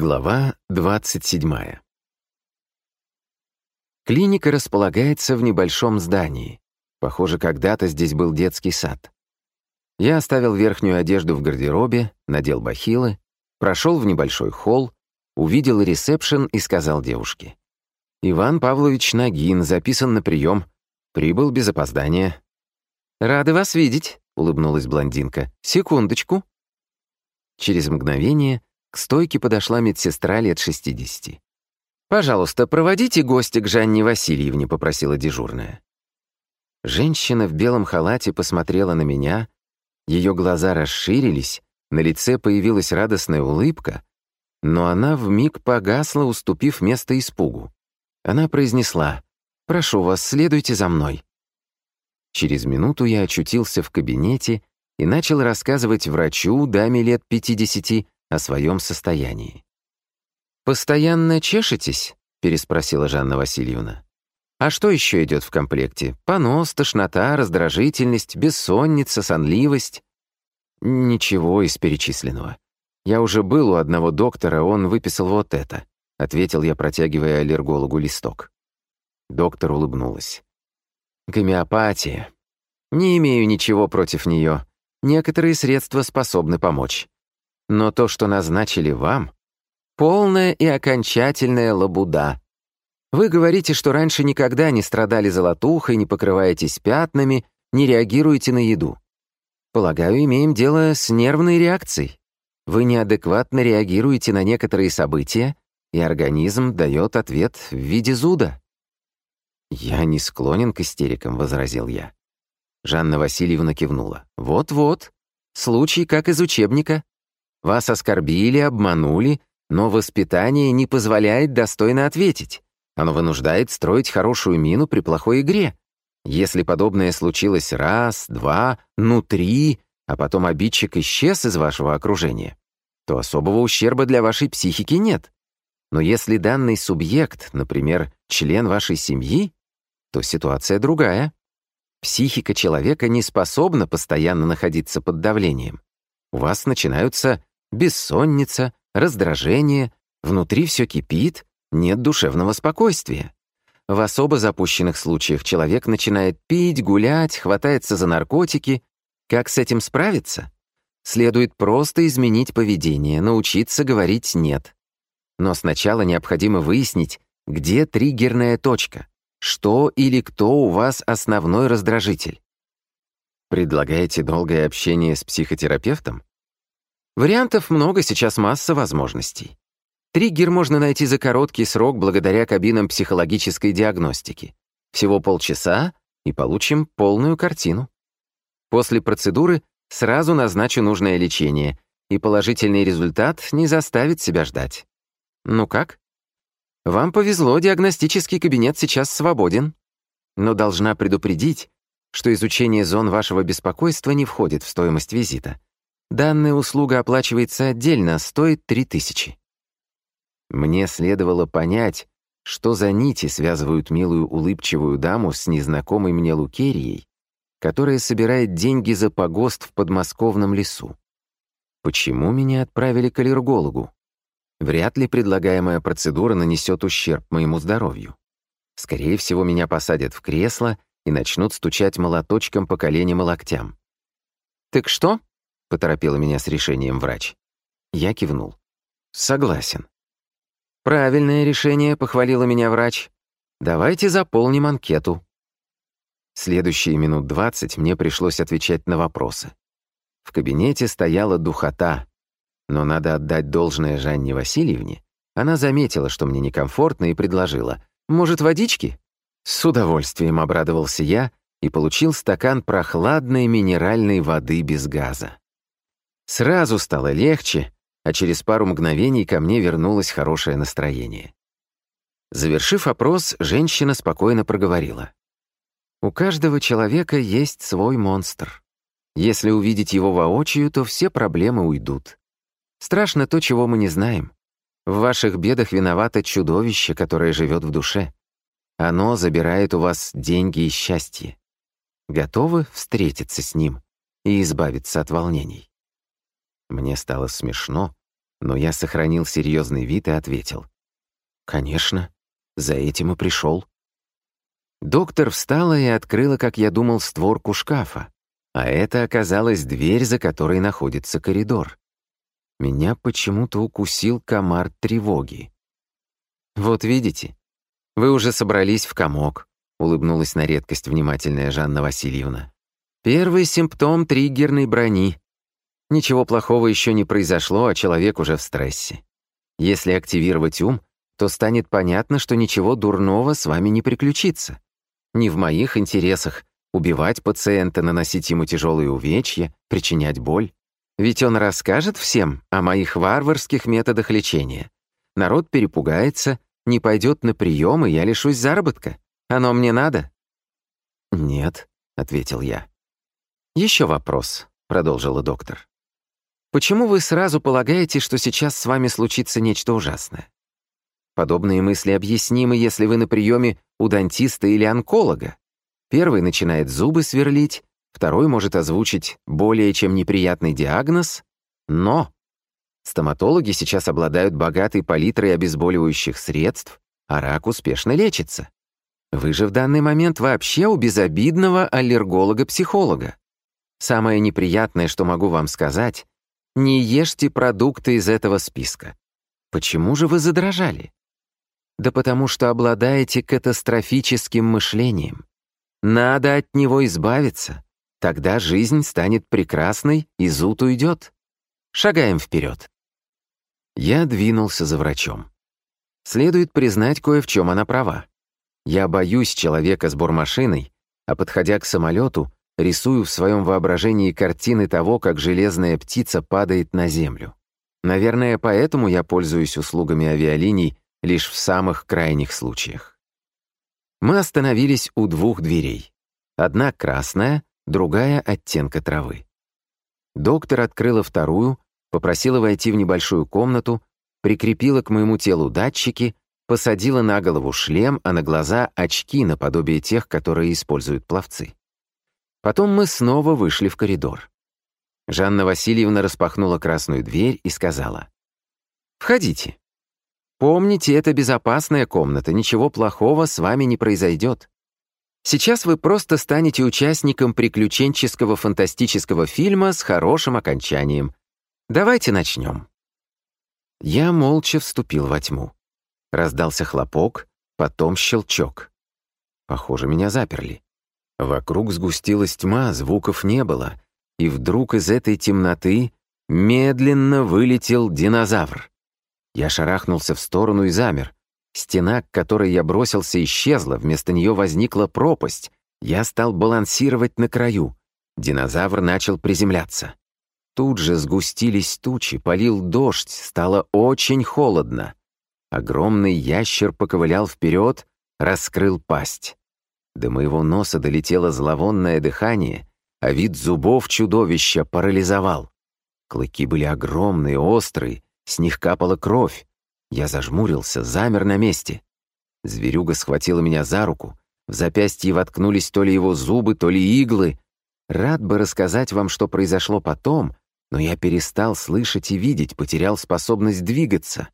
Глава 27. Клиника располагается в небольшом здании. Похоже, когда-то здесь был детский сад. Я оставил верхнюю одежду в гардеробе, надел бахилы, прошел в небольшой холл, увидел ресепшн и сказал девушке. «Иван Павлович Нагин записан на прием. Прибыл без опоздания». «Рады вас видеть», — улыбнулась блондинка. «Секундочку». Через мгновение к стойке подошла медсестра лет 60. «Пожалуйста, проводите гостя к Жанне Васильевне», — попросила дежурная. Женщина в белом халате посмотрела на меня, ее глаза расширились, на лице появилась радостная улыбка, но она вмиг погасла, уступив место испугу. Она произнесла «Прошу вас, следуйте за мной». Через минуту я очутился в кабинете и начал рассказывать врачу, даме лет 50, о своем состоянии. «Постоянно чешетесь?» — переспросила Жанна Васильевна. «А что еще идет в комплекте? Понос, тошнота, раздражительность, бессонница, сонливость?» «Ничего из перечисленного. Я уже был у одного доктора, он выписал вот это», — ответил я, протягивая аллергологу листок. Доктор улыбнулась. «Гомеопатия. Не имею ничего против нее. Некоторые средства способны помочь. Но то, что назначили вам, полная и окончательная лабуда. Вы говорите, что раньше никогда не страдали золотухой, не покрываетесь пятнами, не реагируете на еду. Полагаю, имеем дело с нервной реакцией. Вы неадекватно реагируете на некоторые события, и организм дает ответ в виде зуда. «Я не склонен к истерикам», — возразил я. Жанна Васильевна кивнула. «Вот-вот. Случай как из учебника. Вас оскорбили, обманули, но воспитание не позволяет достойно ответить. Оно вынуждает строить хорошую мину при плохой игре. Если подобное случилось раз, два, ну три, а потом обидчик исчез из вашего окружения, то особого ущерба для вашей психики нет. Но если данный субъект, например, член вашей семьи, то ситуация другая. Психика человека не способна постоянно находиться под давлением. У вас начинаются бессонница, раздражение, внутри все кипит, нет душевного спокойствия. В особо запущенных случаях человек начинает пить, гулять, хватается за наркотики. Как с этим справиться? Следует просто изменить поведение, научиться говорить «нет». Но сначала необходимо выяснить, где триггерная точка, что или кто у вас основной раздражитель. Предлагаете долгое общение с психотерапевтом? Вариантов много, сейчас масса возможностей. Триггер можно найти за короткий срок благодаря кабинам психологической диагностики. Всего полчаса, и получим полную картину. После процедуры сразу назначу нужное лечение, и положительный результат не заставит себя ждать. Ну как? Вам повезло, диагностический кабинет сейчас свободен. Но должна предупредить, что изучение зон вашего беспокойства не входит в стоимость визита. Данная услуга оплачивается отдельно, стоит 3000. Мне следовало понять, что за нити связывают милую улыбчивую даму с незнакомой мне Лукерией, которая собирает деньги за погост в подмосковном лесу. Почему меня отправили к аллергологу? Вряд ли предлагаемая процедура нанесет ущерб моему здоровью. Скорее всего, меня посадят в кресло и начнут стучать молоточком по коленям и локтям. «Так что?» — поторопила меня с решением врач. Я кивнул. «Согласен». «Правильное решение», — похвалила меня врач. «Давайте заполним анкету». Следующие минут двадцать мне пришлось отвечать на вопросы. В кабинете стояла духота, но надо отдать должное Жанне Васильевне. Она заметила, что мне некомфортно, и предложила. «Может, водички?» С удовольствием обрадовался я и получил стакан прохладной минеральной воды без газа. Сразу стало легче, а через пару мгновений ко мне вернулось хорошее настроение. Завершив опрос, женщина спокойно проговорила. «У каждого человека есть свой монстр. Если увидеть его воочию, то все проблемы уйдут. Страшно то, чего мы не знаем. В ваших бедах виновато чудовище, которое живет в душе. Оно забирает у вас деньги и счастье. Готовы встретиться с ним и избавиться от волнений?» Мне стало смешно, Но я сохранил серьезный вид и ответил. «Конечно, за этим и пришел». Доктор встала и открыла, как я думал, створку шкафа, а это оказалась дверь, за которой находится коридор. Меня почему-то укусил комар тревоги. «Вот видите, вы уже собрались в комок», — улыбнулась на редкость внимательная Жанна Васильевна. «Первый симптом триггерной брони. Ничего плохого еще не произошло, а человек уже в стрессе. Если активировать ум, то станет понятно, что ничего дурного с вами не приключится. Не в моих интересах убивать пациента, наносить ему тяжелые увечья, причинять боль. Ведь он расскажет всем о моих варварских методах лечения. Народ перепугается, не пойдет на прием, и я лишусь заработка. Оно мне надо?» «Нет», — ответил я. «Еще вопрос», — продолжила доктор. «Почему вы сразу полагаете, что сейчас с вами случится нечто ужасное? Подобные мысли объяснимы, если вы на приеме у дантиста или онколога. Первый начинает зубы сверлить, второй может озвучить более чем неприятный диагноз, но стоматологи сейчас обладают богатой палитрой обезболивающих средств, а рак успешно лечится. Вы же в данный момент вообще у безобидного аллерголога-психолога. Самое неприятное, что могу вам сказать, не ешьте продукты из этого списка. Почему же вы задрожали? Да потому что обладаете катастрофическим мышлением. Надо от него избавиться. Тогда жизнь станет прекрасной, и зуд уйдет. Шагаем вперед. Я двинулся за врачом. Следует признать кое в чем она права. Я боюсь человека с бормашиной, а подходя к самолету, рисую в своем воображении картины того, как железная птица падает на землю. Наверное, поэтому я пользуюсь услугами авиалиний лишь в самых крайних случаях. Мы остановились у двух дверей. Одна красная, другая оттенка травы. Доктор открыла вторую, попросила войти в небольшую комнату, прикрепила к моему телу датчики, посадила на голову шлем, а на глаза очки наподобие тех, которые используют пловцы. Потом мы снова вышли в коридор. Жанна Васильевна распахнула красную дверь и сказала, «Входите. Помните, это безопасная комната, ничего плохого с вами не произойдет. Сейчас вы просто станете участником приключенческого фантастического фильма с хорошим окончанием. Давайте начнем. Я молча вступил во тьму. Раздался хлопок, потом щелчок. Похоже, меня заперли. Вокруг сгустилась тьма, звуков не было, и вдруг из этой темноты медленно вылетел динозавр. Я шарахнулся в сторону и замер. Стена, к которой я бросился, исчезла, вместо нее возникла пропасть. Я стал балансировать на краю. Динозавр начал приземляться. Тут же сгустились тучи, полил дождь, стало очень холодно. Огромный ящер поковылял вперед, раскрыл пасть. До моего носа долетело зловонное дыхание, а вид зубов чудовища парализовал. Клыки были огромные, острые, с них капала кровь. Я зажмурился, замер на месте. Зверюга схватила меня за руку. В запястье воткнулись то ли его зубы, то ли иглы. Рад бы рассказать вам, что произошло потом, но я перестал слышать и видеть, потерял способность двигаться.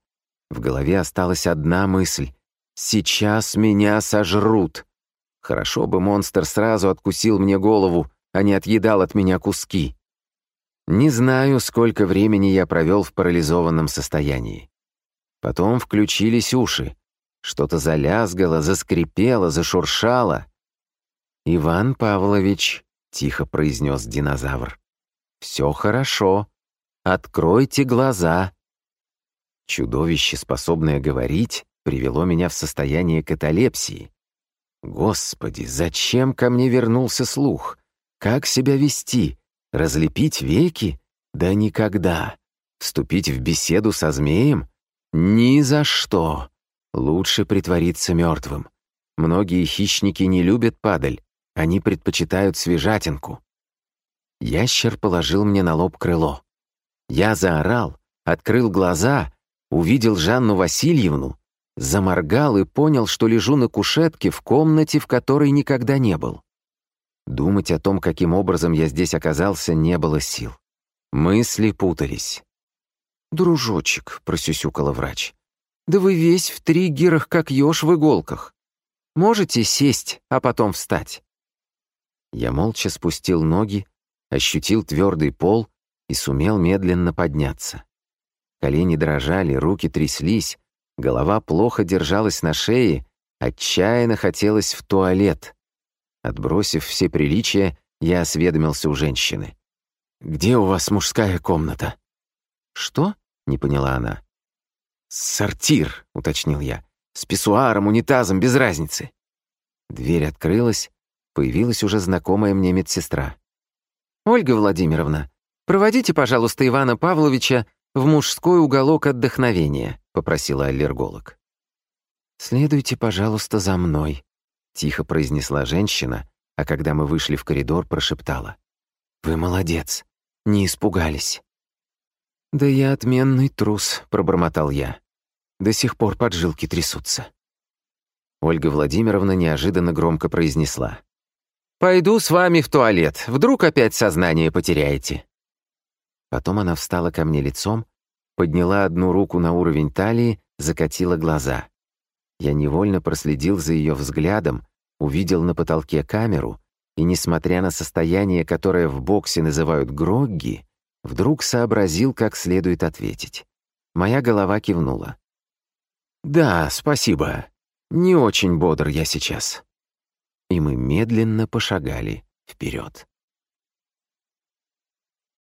В голове осталась одна мысль. «Сейчас меня сожрут». Хорошо бы монстр сразу откусил мне голову, а не отъедал от меня куски. Не знаю, сколько времени я провел в парализованном состоянии. Потом включились уши. Что-то залязгало, заскрипело, зашуршало. «Иван Павлович», — тихо произнес динозавр, — «все хорошо. Откройте глаза». Чудовище, способное говорить, привело меня в состояние каталепсии. Господи, зачем ко мне вернулся слух? Как себя вести? Разлепить веки? Да никогда. Вступить в беседу со змеем? Ни за что. Лучше притвориться мертвым. Многие хищники не любят падаль, они предпочитают свежатинку. Ящер положил мне на лоб крыло. Я заорал, открыл глаза, увидел Жанну Васильевну, заморгал и понял, что лежу на кушетке в комнате, в которой никогда не был. Думать о том, каким образом я здесь оказался, не было сил. Мысли путались. «Дружочек», — просюсюкала врач, — «да вы весь в триггерах, как еж в иголках. Можете сесть, а потом встать?» Я молча спустил ноги, ощутил твердый пол и сумел медленно подняться. Колени дрожали, руки тряслись, голова плохо держалась на шее, отчаянно хотелось в туалет. Отбросив все приличия, я осведомился у женщины. «Где у вас мужская комната?» «Что?» — не поняла она. «Сортир», — уточнил я. «С писсуаром, унитазом, без разницы». Дверь открылась, появилась уже знакомая мне медсестра. «Ольга Владимировна, проводите, пожалуйста, Ивана Павловича в мужской уголок отдохновения», — попросила аллерголог. «Следуйте, пожалуйста, за мной», — тихо произнесла женщина, а когда мы вышли в коридор, прошептала. «Вы молодец, не испугались». «Да я отменный трус», — пробормотал я. До сих пор поджилки трясутся. Ольга Владимировна неожиданно громко произнесла. «Пойду с вами в туалет, вдруг опять сознание потеряете». Потом она встала ко мне лицом, подняла одну руку на уровень талии, закатила глаза. Я невольно проследил за ее взглядом, увидел на потолке камеру и, несмотря на состояние, которое в боксе называют грогги, вдруг сообразил, как следует ответить. Моя голова кивнула. «Да, спасибо. Не очень бодр я сейчас». И мы медленно пошагали вперед.